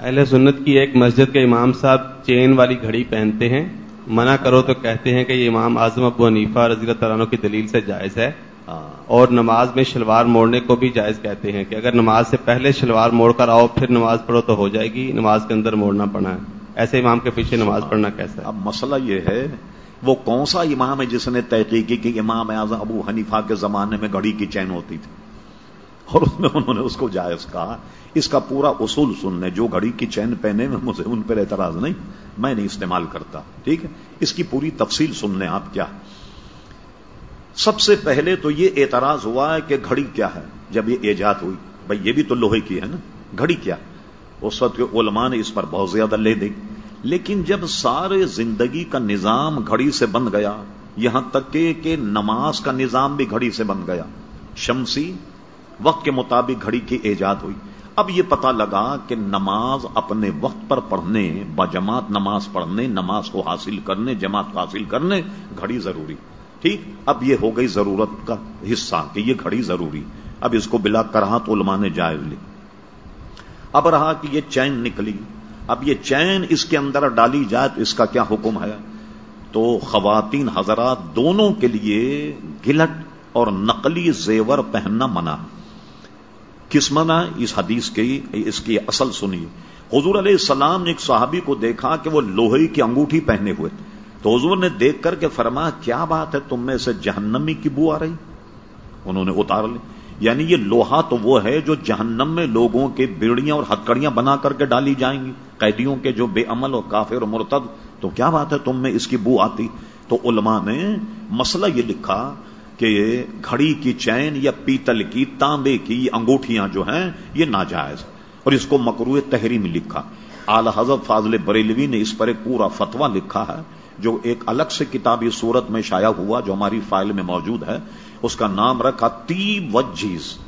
اہل سنت کی ایک مسجد کے امام صاحب چین والی گھڑی پہنتے ہیں۔ منع کرو تو کہتے ہیں کہ یہ امام اعظم ابو حنیفہ رضی اللہ تعالیٰ کی دلیل سے جائز ہے۔ ہاں۔ اور نماز میں شلوار موڑنے کو بھی جائز کہتے ہیں کہ اگر نماز سے پہلے شلوار موڑ کر آؤ پھر نماز پڑھو تو ہو جائے گی نماز کے اندر موڑنا پڑنا ہے۔ ایسے امام کے پیچھے نماز پڑھنا کیسا ہے؟ اب مسئلہ یہ ہے وہ کون سا امام ہے جس نے تحقیق کی کہ امام اعظم ابو حنیفہ کے زمانے میں گھڑی کی چین ہوتی تھی؟ اور اس میں انہوں نے اس کو جائز کہا۔ اس کا پورا اصول سننے جو گھڑی کی چین پہنے میں مجھے ان پر اعتراض نہیں، میں نہیں استعمال کرتا، ٹھیک ہے؟ اس کی پوری تفصیل سن لیں آپ کیا۔ سب سے پہلے تو یہ اعتراض ہوا ہے کہ گھڑی کیا ہے، جب یہ ایجاد ہوئی۔ بھائی، یہ بھی تو لوہے کی ہے نا۔ گھڑی کیا؟ اس وقت کے علماء نے اس پر بہت زیادہ لے دی۔ لیکن جب سارے زندگی کا نظام گھڑی سے بن گیا، یہاں تک کہ نماز کا نظام بھی گھڑی سے بن گیا۔ شمسی وقت کے مطابق گھڑی کی ایجاد ہوئی۔ اب یہ پتا لگا کہ نماز اپنے وقت پر پڑھنے، بجماعت نماز پڑھنے، نماز کو حاصل کرنے، جماعت کو حاصل کرنے گھڑی ضروری۔ ٹھیک؟ اب یہ ہو گئی ضرورت کا حصہ کہ یہ گھڑی ضروری۔ اب اس کو بلا کرا تو علماء نے جائز لی۔ اب رہا کہ یہ چین نکلی۔ اب یہ چین اس کے اندر ڈالی جائے تو اس کا کیا حکم ہے؟ تو خواتین حضرات دونوں کے لیے گلٹ اور نقلی زیور پہننا منع۔ ہے کس منع اس حدیث کی، اس کی اصل سنی۔ حضور علیہ السلام نے ایک صحابی کو دیکھا کہ وہ لوہے کی انگوٹھی پہنے ہوئے۔ تو حضور نے دیکھ کر کے فرمایا، کیا بات ہے، تم میں سے جہنمی کی بو آ رہی؟ انہوں نے اتار لی۔ یعنی یہ لوہا تو وہ ہے جو جہنم میں لوگوں کے بیڑیاں اور ہتکڑیاں بنا کر کے ڈالی جائیں گی۔ قیدیوں کے جو بے عمل اور کافر اور مرتد، تو کیا بات ہے، تم میں اس کی بو آتی؟ تو علماء نے مسئلہ یہ لکھا کہ گھڑی کی چین یا پیتل کی تانبے کی انگوٹھیاں جو ہیں، یہ ناجائز۔ اور اس کو مکرو تحری میں لکھا۔ اعلی حضرت فاضل بریلوی نے اس پر ایک پورا فتوا لکھا ہے، جو ایک الگ سے کتابی صورت میں شائع ہوا، جو ہماری فائل میں موجود ہے۔ اس کا نام رکھا تی وجیز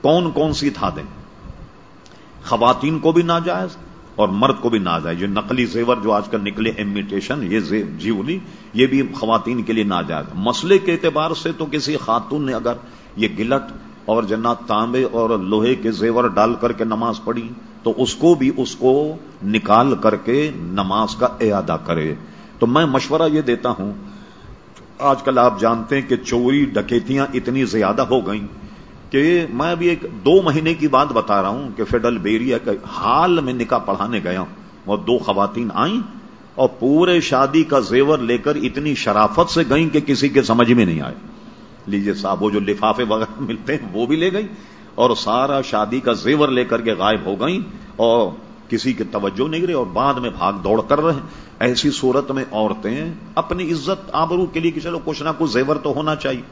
کون کون سی تھا دیں خواتین کو بھی ناجائز اور مرد کو بھی ناجائز یہ نقلی زیور جو آج کل نکلے امیٹیشن یہ جیولی یہ بھی خواتین کے لیے ناجائز۔ مسئلے کے اعتبار سے تو کسی خاتون نے اگر یہ گلٹ اور جنات تانبے اور لوہے کے زیور ڈال کر کے نماز پڑھی، تو اس کو بھی اس کو نکال کر کے نماز کا اعادہ کرے۔ تو میں مشورہ یہ دیتا ہوں، آج کل آپ جانتے ہیں کہ چوری، ڈکیتیاں اتنی زیادہ ہو گئیں۔ کہ میں ابھی ایک دو مہینے کی بات بتا رہا ہوں کہ فیڈرل بیریا کے حال میں نکاح پڑھانے گیا ہوں۔ وہ دو خواتین آئیں اور پورے شادی کا زیور لے کر اتنی شرافت سے گئیں کہ کسی کے سمجھ میں نہیں آئے۔ لیجیے صاحب، وہ جو لفافے وغیرہ ملتے ہیں وہ بھی لے گئی اور سارا شادی کا زیور لے کر کے غائب ہو گئیں اور کسی کی توجہ نہیں رہی اور بعد میں بھاگ دوڑ کر رہے ایسی صورت میں عورتیں اپنی عزت آبرو کے لیے کہ چلو کچھ نہ کچھ زیور تو ہونا چاہیے۔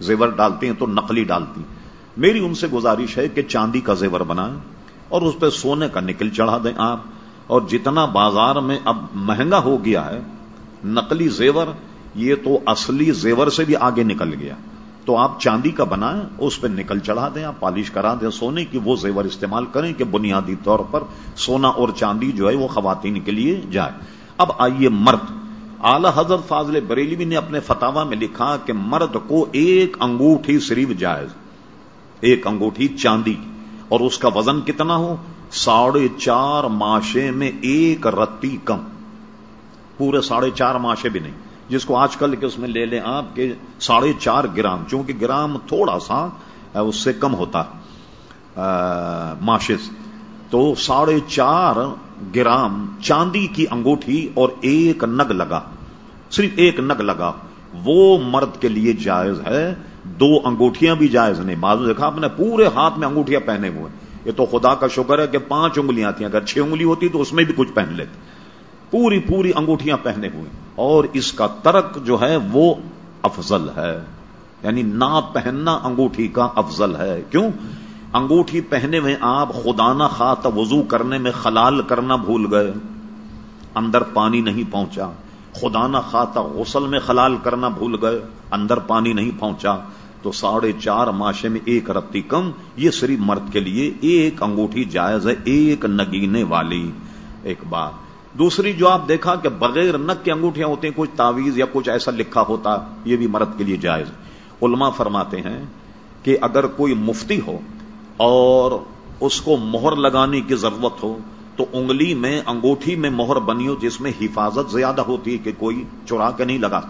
زیور ڈالتی ہیں تو نقلی ڈالتی ہیں۔ میری ان سے گزارش ہے کہ چاندی کا زیور بنائیں اور اس پہ سونے کا نکل چڑھا دیں آپ۔ اور جتنا بازار میں اب مہنگا ہو گیا ہے، نقلی زیور، یہ تو اصلی زیور سے بھی آگے نکل گیا۔ تو آپ چاندی کا بنائیں، اس پہ نکل چڑھا دیں، آپ پالش کرا دیں سونے کی، وہ زیور استعمال کریں کہ بنیادی طور پر سونا اور چاندی جو ہے وہ خواتین کے لیے جائے۔ اب آئیے مرد۔ اعلی حضرت فاضل بریلی نے اپنے فتوا میں لکھا کہ مرد کو ایک انگوٹھی صرف جائز۔ ایک انگوٹھی چاندی اور اس کا وزن کتنا ہو؟ ساڑھے چار ماشے میں ایک رتی کم۔ پورے ساڑھے چار ماشے بھی نہیں۔ جس کو آج کل کے اس میں لے لیں آپ کے ساڑھے چار گرام، چونکہ گرام تھوڑا سا اس سے کم ہوتا ماشے سے۔ تو ساڑھے چار گرام چاندی کی انگوٹھی اور ایک نگ لگا۔ صرف ایک نگ لگا۔ وہ مرد کے لیے جائز ہے۔ دو انگوٹھیاں بھی جائز نہیں۔ بازو دیکھا آپ نے پورے ہاتھ میں انگوٹھیاں پہنے ہوئے یہ تو خدا کا شکر ہے کہ پانچ انگلیاں تھیں۔ اگر چھ انگلی ہوتی تو اس میں بھی کچھ پہن لیتے۔ پوری پوری انگوٹھیاں پہنے ہوئے اور اس کا ترک جو ہے وہ افضل ہے۔ یعنی نہ پہننا انگوٹھی کا افضل ہے۔ کیوں؟ انگوٹھی پہنے ہوئے آپ خدا نہ خواہ وضو کرنے میں خلال کرنا بھول گئے۔ اندر پانی نہیں پہنچا۔ خدا نہ خواہ غسل میں خلال کرنا بھول گئے۔ اندر پانی نہیں پہنچا تو ساڑھے چار ماشے میں ایک رتی کم، یہ صرف مرد کے لیے ایک انگوٹھی جائز ہے، ایک نگینے والی۔ ایک بات۔ دوسری جو آپ دیکھا کہ بغیر نگ کی انگوٹھیاں ہوتی ہیں کچھ تعویذ یا کچھ ایسا لکھا ہوتا، یہ بھی مرد کے لیے جائز علماء فرماتے ہیں کہ اگر کوئی مفتی ہو اور اس کو مہر لگانے کی ضرورت ہو، تو انگلی میں، انگوٹھی میں مہر بنی ہو، جس میں حفاظت زیادہ ہوتی ہے کہ کوئی چرا کے نہیں لگا۔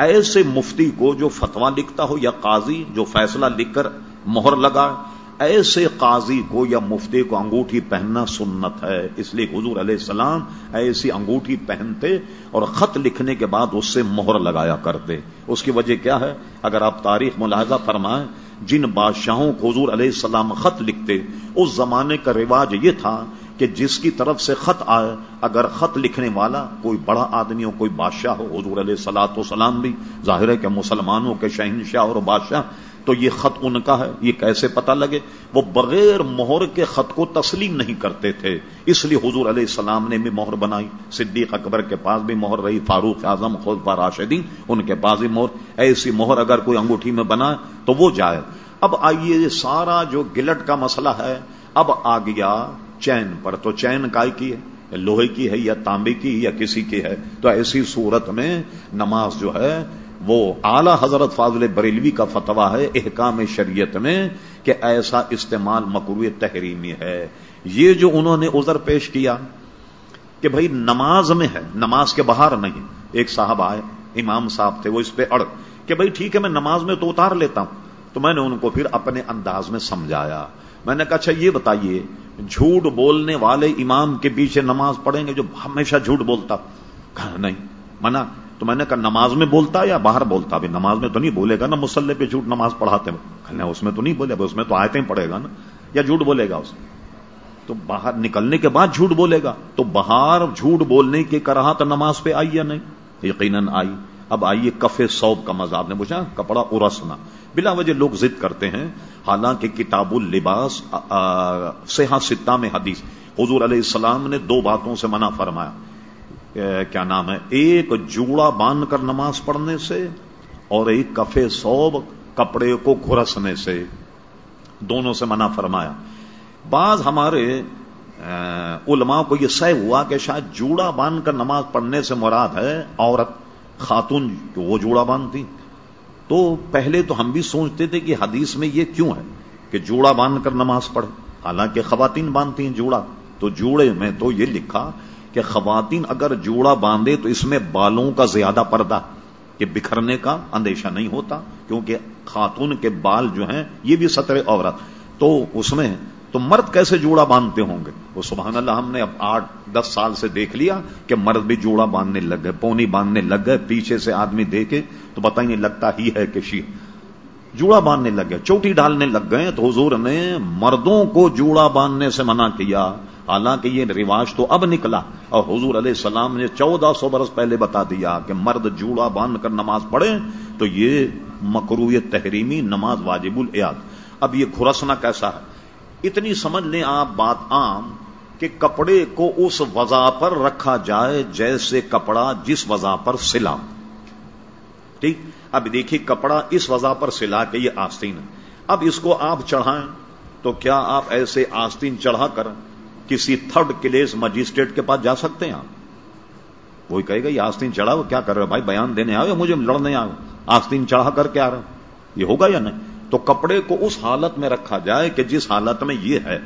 ایسے مفتی کو جو فتوا لکھتا ہو یا قاضی جو فیصلہ لکھ کر مہر لگا ایسے قاضی کو یا مفتی کو انگوٹھی پہننا سنت ہے۔ اس لیے حضور علیہ السلام ایسی انگوٹھی پہنتے اور خط لکھنے کے بعد اس سے مہر لگایا کرتے۔ اس کی وجہ کیا ہے؟ اگر آپ تاریخ ملاحظہ فرمائیں، جن بادشاہوں کو حضور علیہ السلام خط لکھتے، اس زمانے کا رواج یہ تھا کہ جس کی طرف سے خط آئے، اگر خط لکھنے والا کوئی بڑا آدمی ہو، کوئی بادشاہ ہو، حضور علیہ سلاط و سلام بھی، ظاہر ہے کہ مسلمانوں کے شہنشاہ اور بادشاہ، تو یہ خط ان کا ہے، یہ کیسے پتا لگے؟ وہ بغیر مہر کے خط کو تسلیم نہیں کرتے تھے، اس لیے حضور علیہ السلام نے بھی مہر بنائی۔ صدیق اکبر کے پاس بھی مہر رہی، فاروق اعظم خود راشدین ان کے پاس بھی مہر۔ ایسی مہر اگر کوئی انگوٹھی میں بنا تو وہ جائے۔ اب آئیے، یہ سارا جو گلٹ کا مسئلہ ہے، اب آ گیا چین پر تو چین کائی کی ہے؟ لوہے کی ہے یا تانبے کی یا کسی کی ہے؟ تو ایسی صورت میں نماز جو ہے وہ اعلی حضرت فاضل بریلوی کا فتوا ہے احکام شریعت میں کہ ایسا استعمال مکرو تحریمی ہے۔ یہ جو انہوں نے ازر پیش کیا کہ بھائی نماز میں ہے، نماز کے باہر نہیں ایک صاحب آئے، امام صاحب تھے، وہ اس پہ اڑ کہ بھائی ٹھیک ہے، میں نماز میں تو اتار لیتا ہوں۔ تو میں نے ان کو پھر اپنے انداز میں سمجھایا۔ میں نے کہا اچھا یہ بتائیے، جھوٹ بولنے والے امام کے پیچھے نماز پڑھیں گے جو ہمیشہ جھوٹ بولتا؟ کہا، نہیں. منع. تو میں نے کہا، نماز میں بولتا یا باہر بولتا؟ بھی نماز میں تو نہیں بولے گا نا مسلح پہ جھوٹ نماز پڑھاتے اس میں تو نہیں بولے اس میں تو آئے پڑھے گا نا. یا جھوٹ بولے گا اس تو باہر نکلنے کے بعد جھوٹ بولے گا. تو باہر جھوٹ بولنے کی کرا تو نماز پہ آئی یا نہیں؟ یقیناً آئی. اب آئیے کفے سوب کا مزہ آپ نے پوچھا کپڑا ارسنا۔ بلا وجہ لوگ ضد کرتے ہیں۔ حالانکہ کتاب اللباس سیاح ستا میں حدیث۔ حضور علیہ السلام نے دو باتوں سے منع فرمایا۔ کیا نام ہے؟ ایک جوڑا باندھ کر نماز پڑھنے سے اور ایک کفے سوب کپڑے کو گھرسنے سے۔ دونوں سے منع فرمایا۔ بعض ہمارے علماء کو یہ سہ ہوا کہ شاید جوڑا باندھ کر نماز پڑھنے سے مراد ہے عورت۔ خاتون وہ جوڑا باندھتی۔ تو پہلے تو ہم بھی سوچتے تھے کہ حدیث میں یہ کیوں ہے کہ جوڑا باندھ کر نماز پڑھے حالانکہ خواتین باندھتی ہیں جوڑا۔ تو جوڑے میں تو یہ لکھا کہ خواتین اگر جوڑا باندھے تو اس میں بالوں کا زیادہ پردہ کہ بکھرنے کا اندیشہ نہیں ہوتا، کیونکہ خاتون کے بال جو ہیں یہ بھی سطر عورت۔ تو اس میں تو مرد کیسے جوڑا باندھتے ہوں گے؟ وہ سبحان اللہ ہم نے اب آٹھ دس سال سے دیکھ لیا کہ مرد بھی جوڑا باندھنے لگ گئے، پونی باندھنے لگ گئے، پیچھے سے آدمی دیکھے تو پتہ ہی نہیں لگتا ہی ہے کہ شی جوڑا باندھنے لگ گئے، چوٹی ڈالنے لگ گئے تو حضور نے مردوں کو جوڑا باندھنے سے منع کیا۔ حالانکہ یہ رواج تو اب نکلا اور حضور علیہ السلام نے چودہ سو برس پہلے بتا دیا کہ مرد جوڑا باندھ کر نماز پڑھے تو یہ مکرو تحریمی نماز واجب الیاد۔ اب یہ گھرسنا کیسا ہے؟ اتنی سمجھ لیں آپ بات عام کہ کپڑے کو اس وضع پر رکھا جائے جیسے کپڑا جس وضع پر سلا۔ ٹھیک؟ اب دیکھیے کپڑا اس وضع پر سلا کے یہ آستین اب اس کو آپ چڑھائیں تو کیا آپ ایسے آستین چڑھا کر کسی تھرڈ کلیس مجسٹریٹ کے پاس جا سکتے ہیں آپ؟ وہی کہے گا، یہ آستین چڑھا کیا کر رہے بھائی؟ بیان دینے آئے مجھے، لڑنے آئے آستین چڑھا کر کے آ رہا یہ ہوگا یا نہیں؟ تو کپڑے کو اس حالت میں رکھا جائے کہ جس حالت میں یہ ہے۔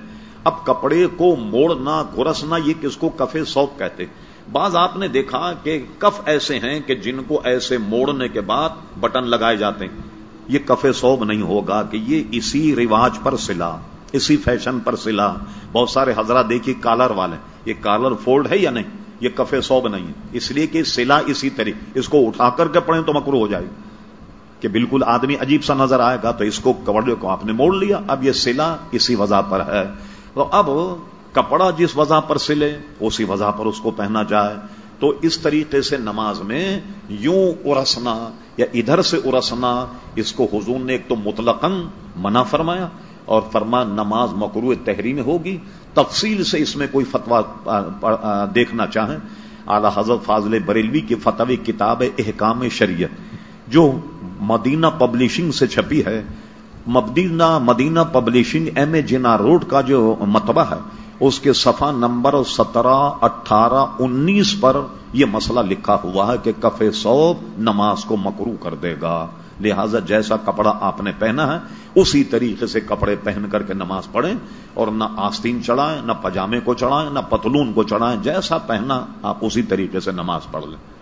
اب کپڑے کو موڑنا گرسنا یہ کس کو کفے سوک کہتے؟ بعض آپ نے دیکھا کہ کف ایسے ہیں کہ جن کو ایسے موڑنے کے بعد بٹن لگائے جاتے ہیں۔ یہ کفے سوب نہیں ہوگا کہ یہ اسی رواج پر سلا، اسی فیشن پر سلا۔ بہت سارے حضرات دیکھیے کالر والے یہ کالر فولڈ ہے یا نہیں؟ یہ کفے سوب نہیں ہے۔ اس لیے کہ سلا اسی طریقے، اس کو اٹھا کر کے پڑھیں تو مکرو ہو جائے کہ بالکل آدمی عجیب سا نظر آئے گا تو اس کو کپڑے کو آپ نے موڑ لیا، اب یہ سلا اسی وضع پر ہے۔ تو اب کپڑا جس وضع پر سلے، اسی وضع پر اس کو پہنا جائے۔ تو اس طریقے سے نماز میں یوں ارسنا یا ادھر سے ارسنا، اس کو حضور نے ایک تو مطلقاً منع فرمایا اور فرما نماز مکرو تحریم ہوگی۔ تفصیل سے اس میں کوئی فتوا دیکھنا چاہیں۔ اعلی حضرت فاضل بریلوی کی فتوی کتاب احکام شریعت، جو مدینہ پبلشنگ سے چھپی ہے۔ مدینہ مدینہ پبلشنگ ایم اے جنا روڈ کا جو متبہ ہے، اس کے صفحہ نمبر سترہ، اٹھارہ، انیس پر یہ مسئلہ لکھا ہوا ہے کہ کفے سوب نماز کو مکرو کر دے گا۔ لہذا جیسا کپڑا آپ نے پہنا ہے، اسی طریقے سے کپڑے پہن کر کے نماز پڑھیں اور نہ آستین چڑھائیں، نہ پجامے کو چڑھائیں، نہ پتلون کو چڑھائیں، جیسا پہنا آپ اسی طریقے سے نماز پڑھ لیں۔